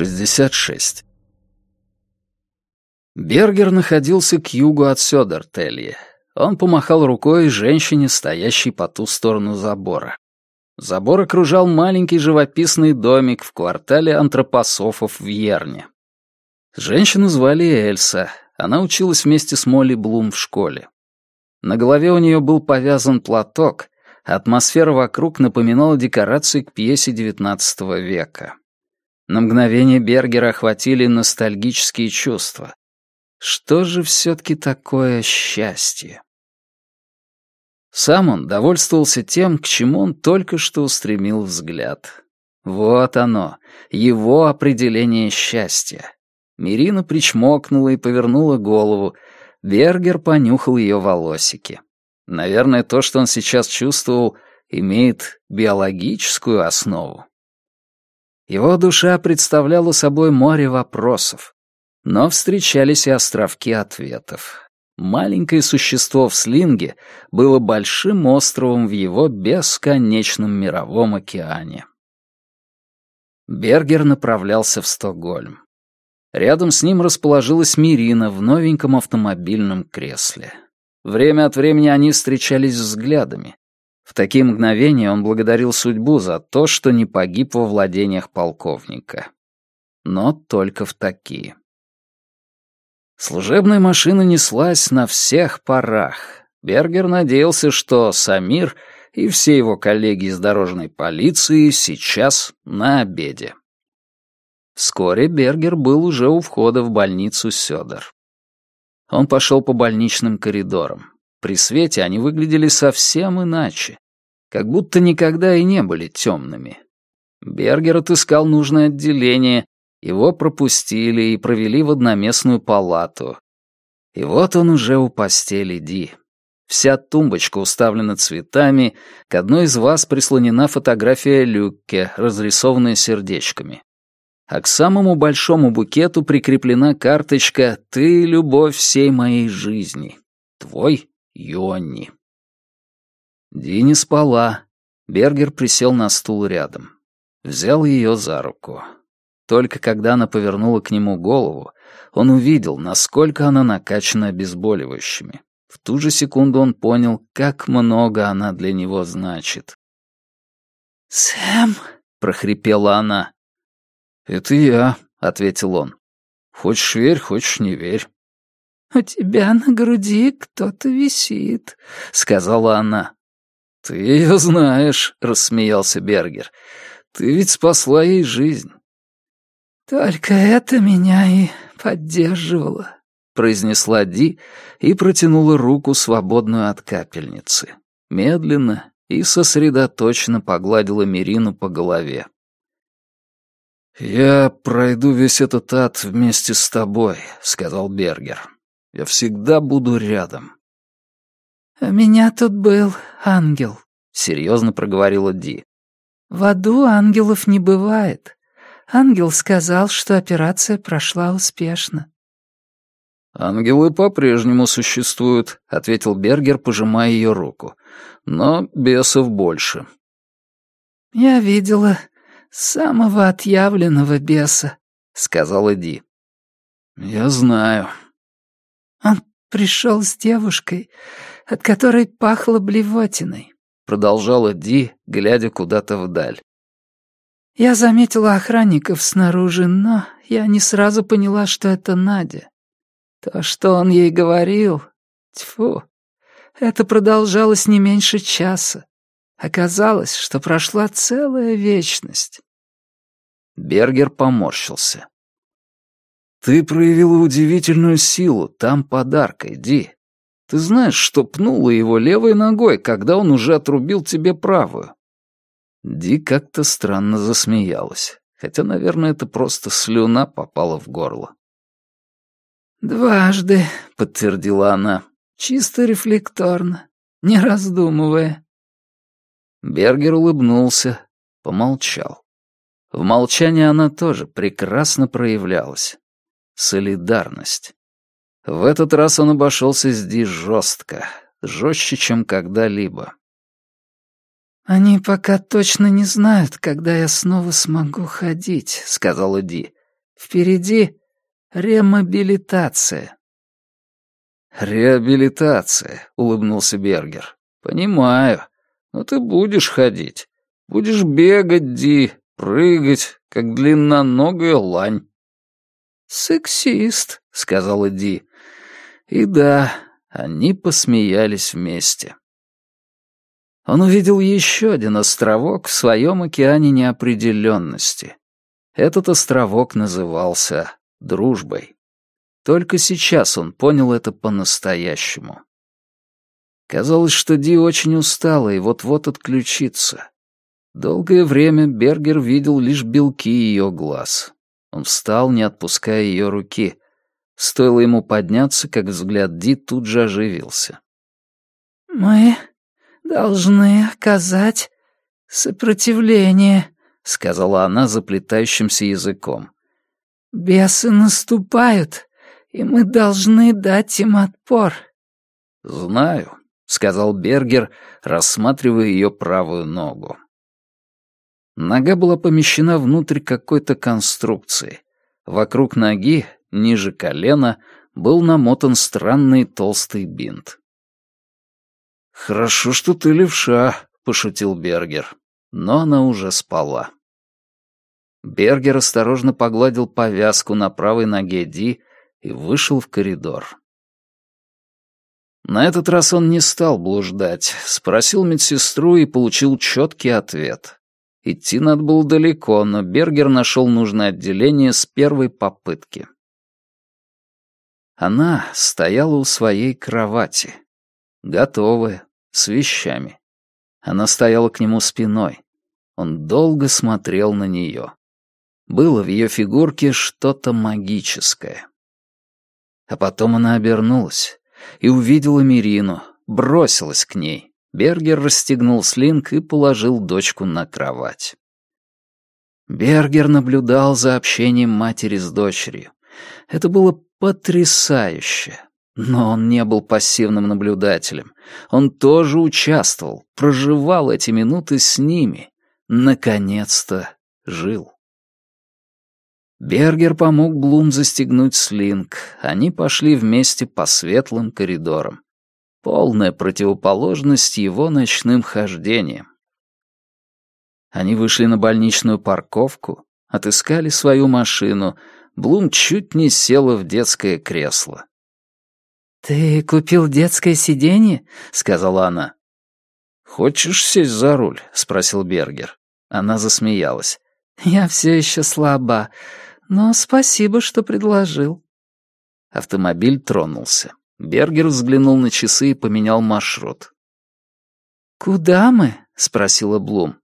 66. Бергер находился к югу от Сёдертелье. Он помахал рукой женщине, стоящей по ту сторону забора. Забор окружал маленький живописный домик в квартале антропософов в Ерне. Женщину звали Эльса. Она училась вместе с Молли Блум в школе. На голове у нее был повязан платок, а атмосфера вокруг напоминала декорации к пьесе XIX века. На мгновение Бергера охватили ностальгические чувства. Что же все-таки такое счастье? Сам он довольствовался тем, к чему он только что устремил взгляд. Вот оно, его определение счастья. Мирина причмокнула и повернула голову. Бергер понюхал ее волосики. Наверное, то, что он сейчас чувствовал, имеет биологическую основу. Его душа представляла собой море вопросов, но встречались и островки ответов. Маленькое существо в слинге было большим островом в его бесконечном мировом океане. Бергер направлялся в Стокгольм. Рядом с ним расположилась Мирина в новеньком автомобильном кресле. Время от времени они встречались взглядами. В такие мгновения он благодарил судьбу за то, что не погиб во владениях полковника. Но только в такие. Служебная машина неслась на всех парах. Бергер надеялся, что Самир и все его коллеги из дорожной полиции сейчас на обеде. Вскоре Бергер был уже у входа в больницу Сёдор. Он пошел по больничным коридорам. При свете они выглядели совсем иначе, как будто никогда и не были темными. Бергер отыскал нужное отделение, его пропустили и провели в одноместную палату. И вот он уже у постели Ди. Вся тумбочка уставлена цветами, к одной из вас прислонена фотография Люкке, разрисованная сердечками а к самому большому букету прикреплена карточка «Ты — любовь всей моей жизни. Твой Йонни». Дини спала. Бергер присел на стул рядом. Взял ее за руку. Только когда она повернула к нему голову, он увидел, насколько она накачана обезболивающими. В ту же секунду он понял, как много она для него значит. «Сэм!» — прохрипела она. «Это я», — ответил он. «Хочешь верь, хочешь не верь». «У тебя на груди кто-то висит», — сказала она. «Ты ее знаешь», — рассмеялся Бергер. «Ты ведь спасла ей жизнь». «Только это меня и поддерживало», — произнесла Ди и протянула руку, свободную от капельницы. Медленно и сосредоточенно погладила Мирину по голове. «Я пройду весь этот ад вместе с тобой», — сказал Бергер. «Я всегда буду рядом». «У меня тут был ангел», — серьезно проговорила Ди. «В аду ангелов не бывает. Ангел сказал, что операция прошла успешно». «Ангелы по-прежнему существуют», — ответил Бергер, пожимая ее руку. «Но бесов больше». «Я видела самого отъявленного беса», — сказала Ди. «Я знаю». «Он пришел с девушкой, от которой пахло блевотиной», — продолжала Ди, глядя куда-то вдаль. «Я заметила охранников снаружи, но я не сразу поняла, что это Надя. То, что он ей говорил, тьфу, это продолжалось не меньше часа. Оказалось, что прошла целая вечность. Бергер поморщился. «Ты проявила удивительную силу там подаркой, Ди. Ты знаешь, что пнула его левой ногой, когда он уже отрубил тебе правую?» Ди как-то странно засмеялась, хотя, наверное, это просто слюна попала в горло. «Дважды», — подтвердила она, — «чисто рефлекторно, не раздумывая». Бергер улыбнулся, помолчал. В молчании она тоже прекрасно проявлялась. Солидарность. В этот раз он обошелся здесь жестко, жестче, чем когда-либо. «Они пока точно не знают, когда я снова смогу ходить», — сказала Ди. Впереди ремобилитация». «Реабилитация», — улыбнулся Бергер. «Понимаю. Но ты будешь ходить. Будешь бегать, Ди, прыгать, как длинноногая лань». «Сексист», — сказала Ди. И да, они посмеялись вместе. Он увидел еще один островок в своем океане неопределенности. Этот островок назывался дружбой. Только сейчас он понял это по-настоящему. Казалось, что Ди очень устала и вот-вот отключится. Долгое время Бергер видел лишь белки ее глаз. Он встал, не отпуская ее руки. Стоило ему подняться, как взгляд Ди тут же оживился. «Мы должны оказать сопротивление», — сказала она заплетающимся языком. «Бесы наступают, и мы должны дать им отпор». «Знаю», — сказал Бергер, рассматривая ее правую ногу. Нога была помещена внутрь какой-то конструкции. Вокруг ноги, ниже колена, был намотан странный толстый бинт. «Хорошо, что ты левша», — пошутил Бергер. Но она уже спала. Бергер осторожно погладил повязку на правой ноге Ди и вышел в коридор. На этот раз он не стал блуждать, спросил медсестру и получил четкий ответ. Идти надо было далеко, но Бергер нашел нужное отделение с первой попытки. Она стояла у своей кровати, готовая, с вещами. Она стояла к нему спиной. Он долго смотрел на нее. Было в ее фигурке что-то магическое. А потом она обернулась и увидела Мирину, бросилась к ней. Бергер расстегнул слинг и положил дочку на кровать. Бергер наблюдал за общением матери с дочерью. Это было потрясающе. Но он не был пассивным наблюдателем. Он тоже участвовал, проживал эти минуты с ними. Наконец-то жил. Бергер помог Блум застегнуть слинг. Они пошли вместе по светлым коридорам. Полная противоположность его ночным хождениям. Они вышли на больничную парковку, отыскали свою машину. Блум чуть не села в детское кресло. «Ты купил детское сиденье?» — сказала она. «Хочешь сесть за руль?» — спросил Бергер. Она засмеялась. «Я все еще слаба, но спасибо, что предложил». Автомобиль тронулся. Бергер взглянул на часы и поменял маршрут. «Куда мы?» — спросила Блум.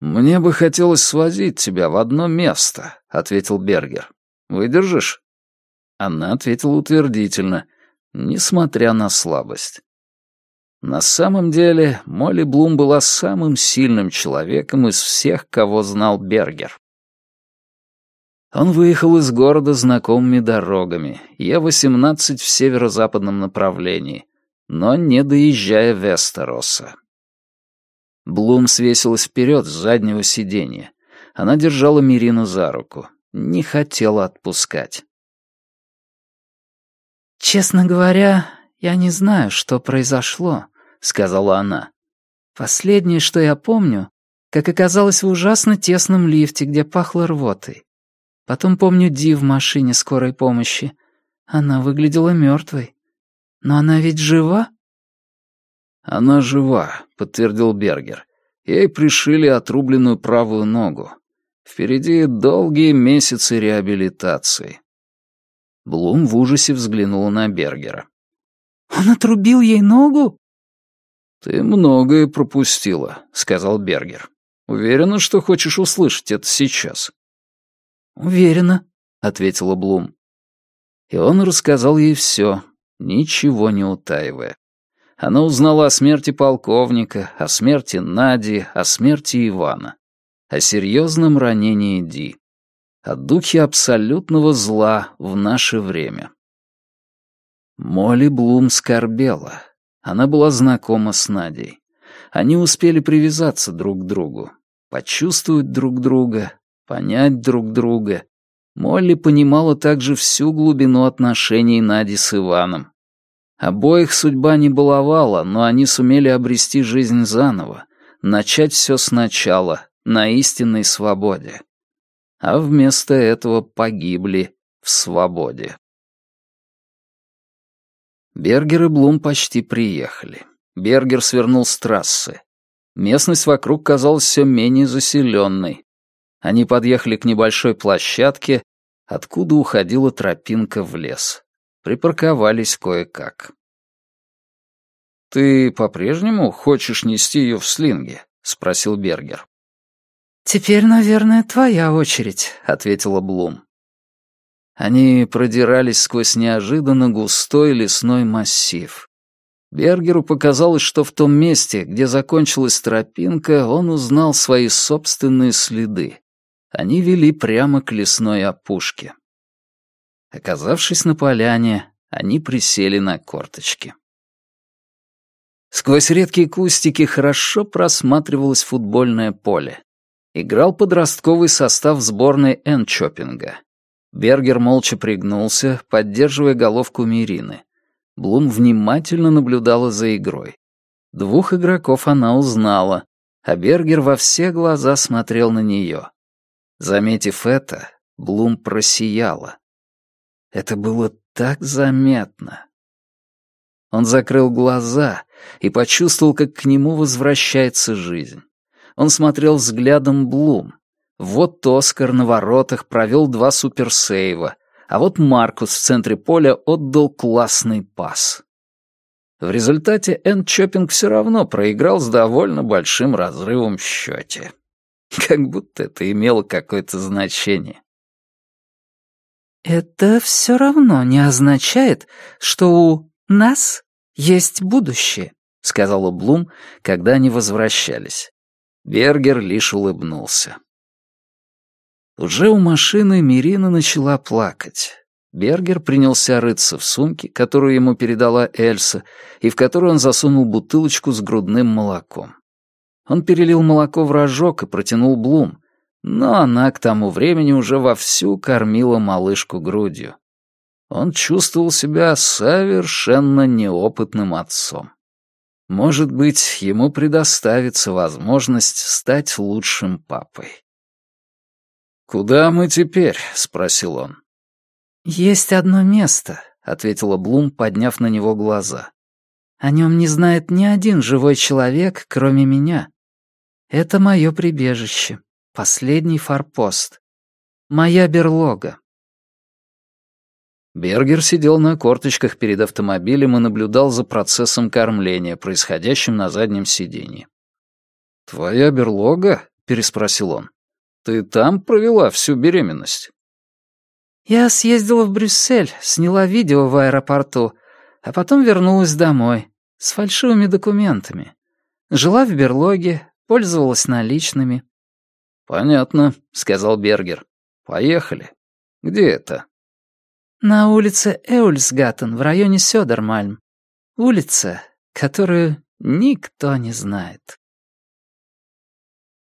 «Мне бы хотелось свозить тебя в одно место», — ответил Бергер. «Выдержишь?» Она ответила утвердительно несмотря на слабость. На самом деле, Молли Блум была самым сильным человеком из всех, кого знал Бергер. Он выехал из города знакомыми дорогами, Е-18 в северо-западном направлении, но не доезжая Вестероса. Блум свесилась вперед с заднего сиденья. Она держала Мирину за руку, не хотела отпускать. «Честно говоря, я не знаю, что произошло», — сказала она. «Последнее, что я помню, как оказалось в ужасно тесном лифте, где пахло рвотой. Потом помню Ди в машине скорой помощи. Она выглядела мертвой. Но она ведь жива?» «Она жива», — подтвердил Бергер. Ей пришили отрубленную правую ногу. Впереди долгие месяцы реабилитации. Блум в ужасе взглянула на Бергера. «Он отрубил ей ногу?» «Ты многое пропустила», — сказал Бергер. «Уверена, что хочешь услышать это сейчас?» «Уверена», — ответила Блум. И он рассказал ей все, ничего не утаивая. Она узнала о смерти полковника, о смерти Нади, о смерти Ивана, о серьезном ранении Ди о духе абсолютного зла в наше время. Молли Блум скорбела. Она была знакома с Надей. Они успели привязаться друг к другу, почувствовать друг друга, понять друг друга. Молли понимала также всю глубину отношений Нади с Иваном. Обоих судьба не баловала, но они сумели обрести жизнь заново, начать все сначала, на истинной свободе. А вместо этого погибли в свободе. Бергер и Блум почти приехали. Бергер свернул с трассы. Местность вокруг казалась все менее заселенной. Они подъехали к небольшой площадке, откуда уходила тропинка в лес. Припарковались кое-как. «Ты по-прежнему хочешь нести ее в слинге?» — спросил Бергер. «Теперь, наверное, твоя очередь», — ответила Блум. Они продирались сквозь неожиданно густой лесной массив. Бергеру показалось, что в том месте, где закончилась тропинка, он узнал свои собственные следы. Они вели прямо к лесной опушке. Оказавшись на поляне, они присели на корточки. Сквозь редкие кустики хорошо просматривалось футбольное поле. Играл подростковый состав сборной Энчопинга. Бергер молча пригнулся, поддерживая головку Мирины. Блум внимательно наблюдала за игрой. Двух игроков она узнала, а Бергер во все глаза смотрел на нее. Заметив это, Блум просияла. Это было так заметно. Он закрыл глаза и почувствовал, как к нему возвращается жизнь. Он смотрел взглядом Блум, вот Оскар на воротах провел два суперсейва, а вот Маркус в центре поля отдал классный пас. В результате Энн Чоппинг все равно проиграл с довольно большим разрывом в счете. Как будто это имело какое-то значение. «Это все равно не означает, что у нас есть будущее», — сказала Блум, когда они возвращались. Бергер лишь улыбнулся. Уже у машины Мирина начала плакать. Бергер принялся рыться в сумке, которую ему передала Эльса, и в которую он засунул бутылочку с грудным молоком. Он перелил молоко в рожок и протянул Блум, но она к тому времени уже вовсю кормила малышку грудью. Он чувствовал себя совершенно неопытным отцом. Может быть, ему предоставится возможность стать лучшим папой. «Куда мы теперь?» — спросил он. «Есть одно место», — ответила Блум, подняв на него глаза. «О нем не знает ни один живой человек, кроме меня. Это мое прибежище, последний форпост. Моя берлога». Бергер сидел на корточках перед автомобилем и наблюдал за процессом кормления, происходящим на заднем сиденье. «Твоя берлога?» — переспросил он. Ты там провела всю беременность?» «Я съездила в Брюссель, сняла видео в аэропорту, а потом вернулась домой с фальшивыми документами. Жила в берлоге, пользовалась наличными». «Понятно», — сказал Бергер. «Поехали. Где это?» «На улице Эульсгаттен в районе Сёдермальм. Улица, которую никто не знает».